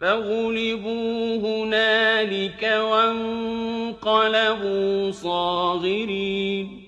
فَغُلِبُوا هُنَالِكَ وَانقَلَبُوا صَاغِرِينَ